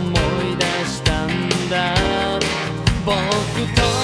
思い出したんだ。僕と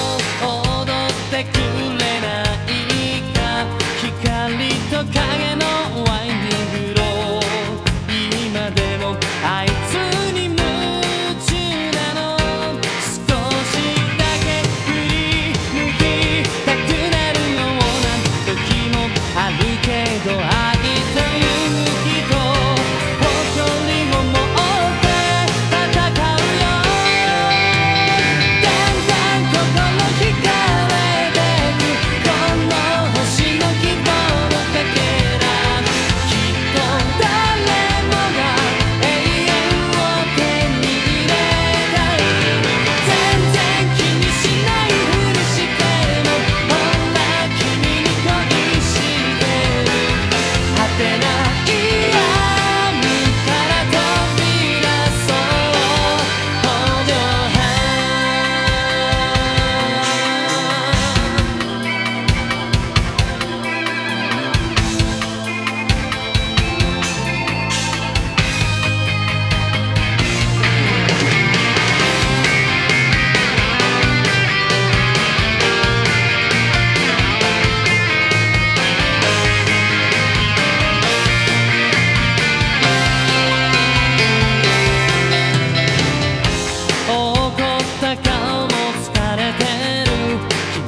顔も疲れてる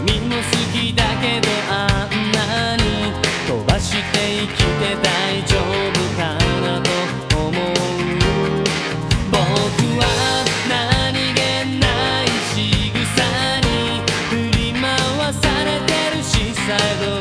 君も好きだけどあんなに飛ばして生きて大丈夫かなと思う僕は何気ない仕草に振り回されてるしさえど